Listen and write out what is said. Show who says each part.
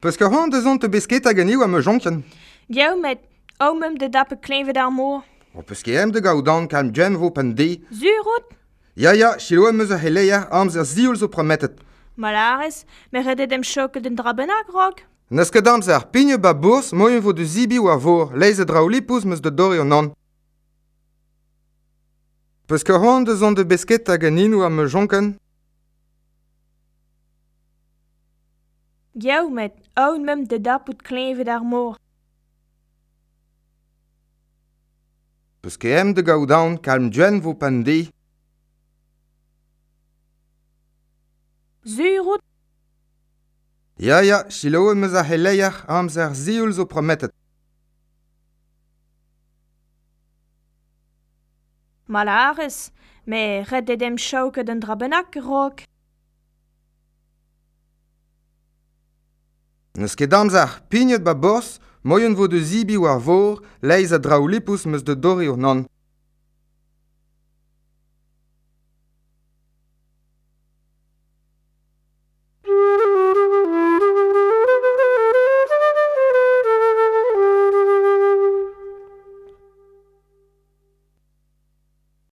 Speaker 1: Peus ka c'hoant deus te besket a ganio am jonken.
Speaker 2: Jou met omem de dappe klevet ar mor.
Speaker 1: O peus ke em de gaudan kam jem vo pen de.
Speaker 2: Zurot?
Speaker 1: Ya, ya, chilo em eus a heleia amz ar zioul zo prometet.
Speaker 2: Malares, me redet dem chokel den drabenak, rog.
Speaker 1: Nes ket amz ar pigne ba bours moyen vo de zibi ou a vor, leiz e draouli pouz meus de dori an Peus ka hon deus de besket a ganin ou am jonken.
Speaker 2: Geomet, aon mem de dapout klevet ar mor.
Speaker 1: Peus ke em de gaudan kalm djenn vo pande.
Speaker 2: Zurut
Speaker 1: Ya ya, silo eus a heleiach amzer zioul zo prometet.
Speaker 2: Malares, me red edem chauket an drabenak rok.
Speaker 1: Neus ket damzar pignet ba bors, moyen vo de zibi war vor, leiz a draoù lepous meus de dori ur nan.